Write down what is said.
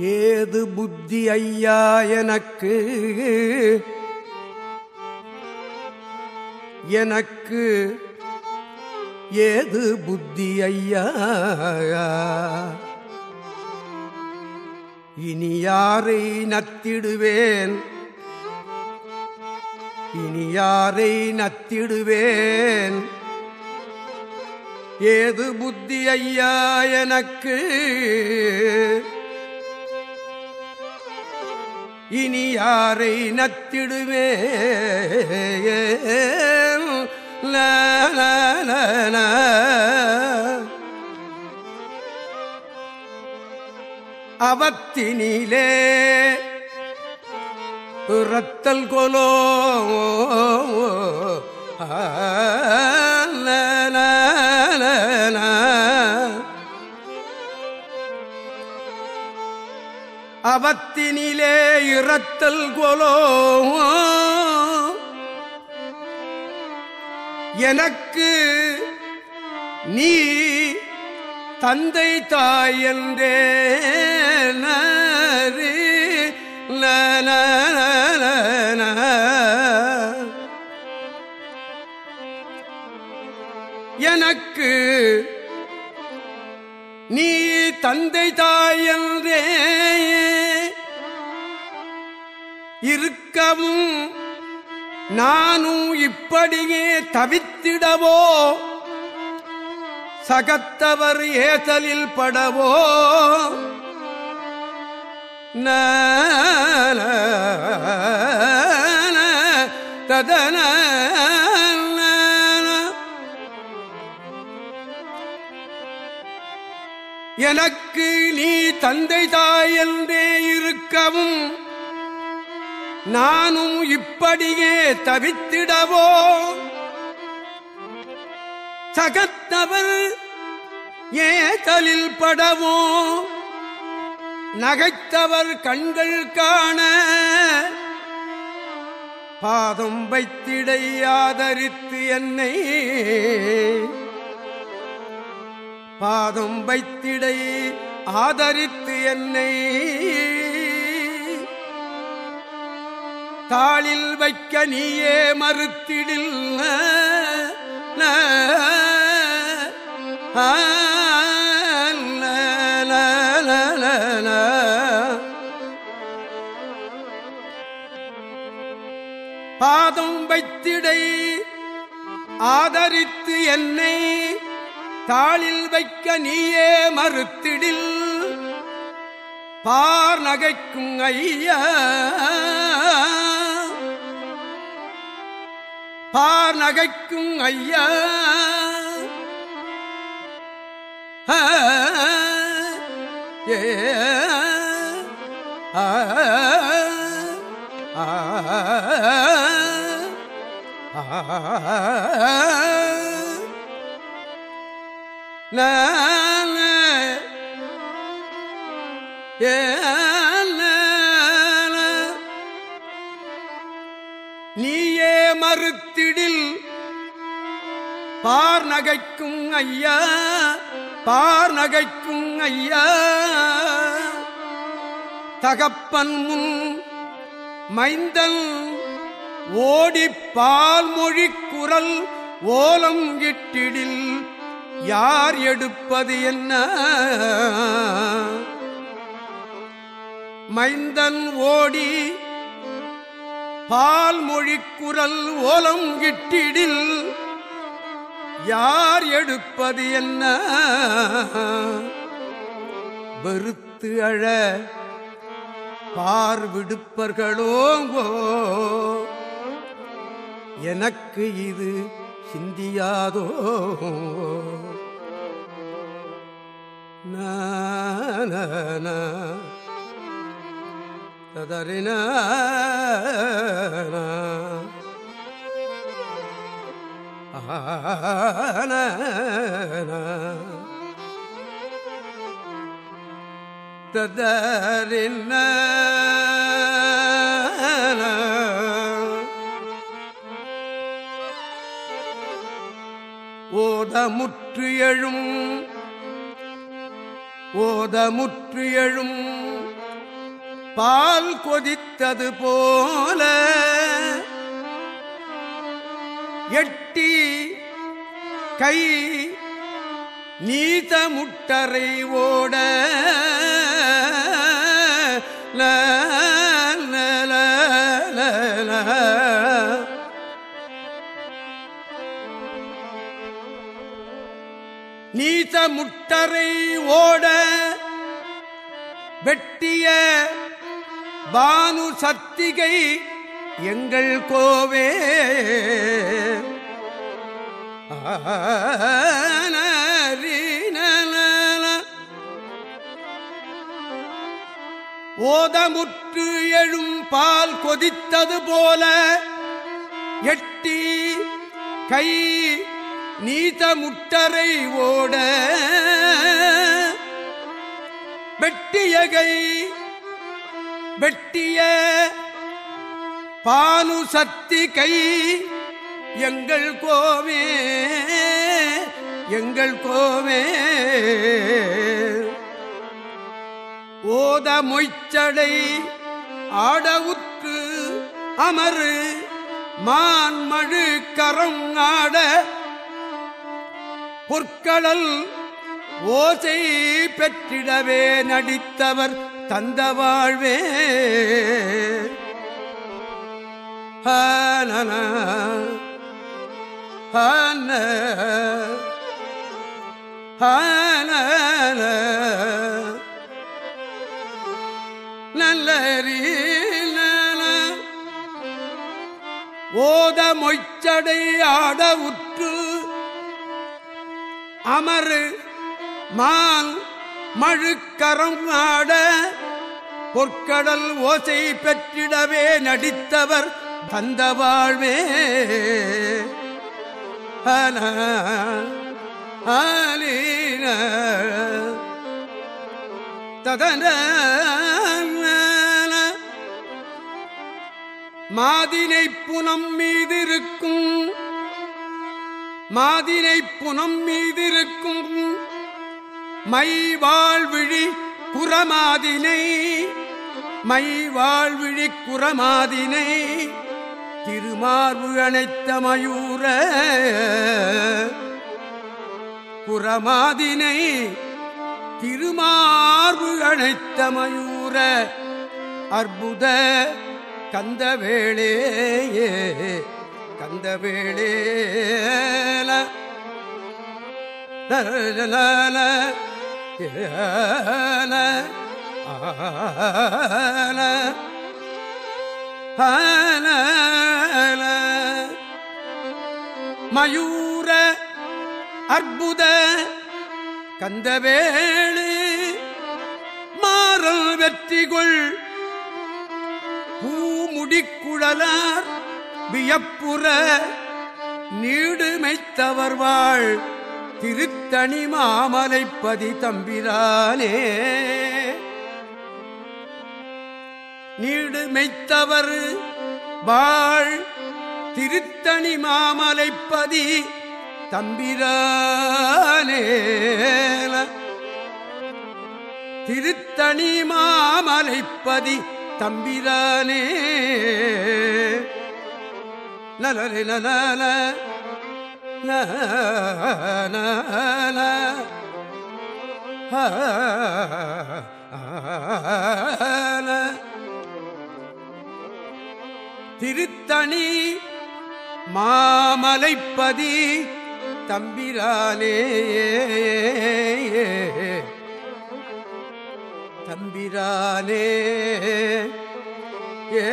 ஏது புத்தி ஐயா எனக்கு? எனக்கு ஏது புத்தி ஐயா? இனி யாரை நத்திடுவேன்? இனி யாரை நத்திடுவேன்? ஏது புத்தி ஐயா எனக்கு? இனி யாரை நத்திடுவே அவத்தினிலே ரத்தல் கொலோ. ஆ தவத்தினிலே இரத்தல் கொலோ எனக்கு நீ தந்தை தாய் என்றே எனக்கு நீ தந்தை தாய் என்றே இருக்கவும் நானும் இப்படியே தவித்திடவோ? சகத்தவர் ஏதலில் படவோ? ததன எனக்கு நீ தந்தை தாய் என்றே இருக்கவும் நானும் இப்படியே தவித்திடவோ? சகத்தவர் ஏதலில் படவோ? நகைத்தவர் கண்கள் காண பாதம் வைத்திடை ஆதரித்து என்னை. பாதம் வைத்திடை ஆதரித்து என்னை. தாளில் வைக்க நீயே மறுத்திடில் பாதம் வைத்திடை ஆதரித்து என்னை தாளில் வைக்க நீயே மறுத்திடில். பார் நகைக்கும் ஐயா. பார் நகைக்கும் ஐயா ஏ ஆ நீயே மறுத்திடில் பார் நகைக்கும் ஐயா பார் நகைக்கும் ஐயா. தகப்பன் முன் மைந்தன் ஓடி பால் மொழி குரல் ஓலம் கிட்டிடில் யார் எடுப்பது என்ன? மைந்தன் ஓடி பால் மொழிக்குரல் குரல் ஓலம் கிட்டிடில். யார் எடுப்பது என்ன? வெறுத்து அழ பார்விடுப்பர்களோங்கோ எனக்கு இது சிந்தியாதோ? நான ததறின ததறின. ஓதமுற்று எழும். ஓதமுற்று எழும். பால் கொதித்தது போல எட்டி கை நீத முட்டரை ஓட ல, நீச முட்டரை ஓட வெட்டிய பானு சத்திகை எங்கள் கோவே. ஓதமுற்று எழும் பால் கொதித்தது போல எட்டி கை நீத முட்டரை ஓட. வெட்டியகை வெட்டிய பானு சக்தி கை எங்கள் கோவே எங்கள் கோவே. ஓத மொய்ச்சடை ஆடவுற்று அமரு மான்மழு கரம் ஆட பொற்களல் ஓசை பெற்றிடவே நடித்தவர் தந்த வாழ்வே ஹானன ஹான ஹானன நல்லறி ஓத மொய்ச்சடை ஆட உற்று அமரு மான் மழுக்கரம் ஆட பொற்கடல் ஓசை பெற்றிடவே நடித்தவர் தந்த வாழ்வே ஆலீன, ததன மாதினை புனம் மீதிருக்கும் மாதினை புனம் மீதிருக்கும் மை வாழ்விழி குரமாதினை மை வாழ்விழி குரமாதினை திருமார்பு அணைத்த மயூர குரமாதினை திருமார்பு அணைத்த மயூர அற்புத கந்தவேளே கந்தவேளேல லலலல, ஏல, ஆல, ஆலல. மயூர அற்புத கந்தவேளு மாறல் வெற்றிகொள் பூமுடிக்குழலார் வியப்புற நீடுமைத்தவர் வாழ் திருத்தணி மாமலைப்பதி தம்பிரானே நீடுமைத்தவர் வாழ் திருத்தணி மாமலைப்பதி தம்பிரானே திருத்தணி மாமலைப்பதி தம்பிரானே நலரி நலன திருத்தணி மாமலைப்பதி தம்பிரானே தம்பிரானே ஏ